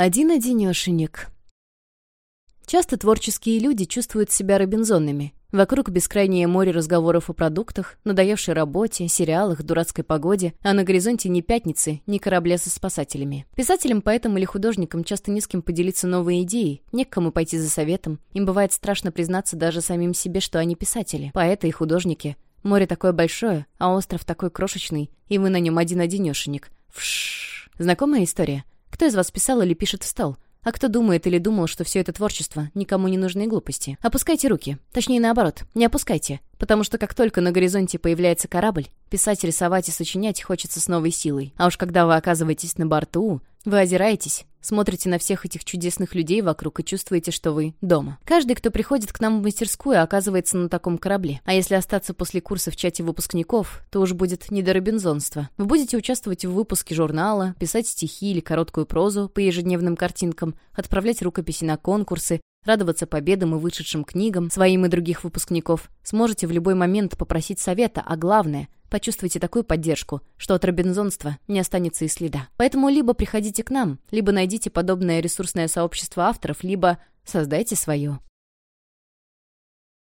Один-одинешенек. Часто творческие люди чувствуют себя робинзонами. Вокруг бескрайнее море разговоров о продуктах, надоевшей работе, сериалах, дурацкой погоде, а на горизонте ни пятницы, ни корабля со спасателями. Писателям, поэтам или художникам часто не с кем поделиться новой идеей, не к кому пойти за советом. Им бывает страшно признаться даже самим себе, что они писатели, поэты и художники. Море такое большое, а остров такой крошечный, и вы на нем один-одинешенек. Вшшш. Знакомая история? Кто из вас писал или пишет в стол? А кто думает или думал, что все это творчество никому не нужны глупости? Опускайте руки. Точнее, наоборот, не опускайте. Потому что как только на горизонте появляется корабль, писать, рисовать и сочинять хочется с новой силой. А уж когда вы оказываетесь на борту, вы озираетесь, смотрите на всех этих чудесных людей вокруг и чувствуете, что вы дома. Каждый, кто приходит к нам в мастерскую, оказывается на таком корабле. А если остаться после курса в чате выпускников, то уж будет не до робинзонства. Вы будете участвовать в выпуске журнала, писать стихи или короткую прозу по ежедневным картинкам, отправлять рукописи на конкурсы, радоваться победам и вышедшим книгам своим и других выпускников. Сможете в любой момент попросить совета, а главное — почувствуйте такую поддержку, что от робинзонства не останется и следа. Поэтому либо приходите к нам, либо найдите подобное ресурсное сообщество авторов, либо создайте свое.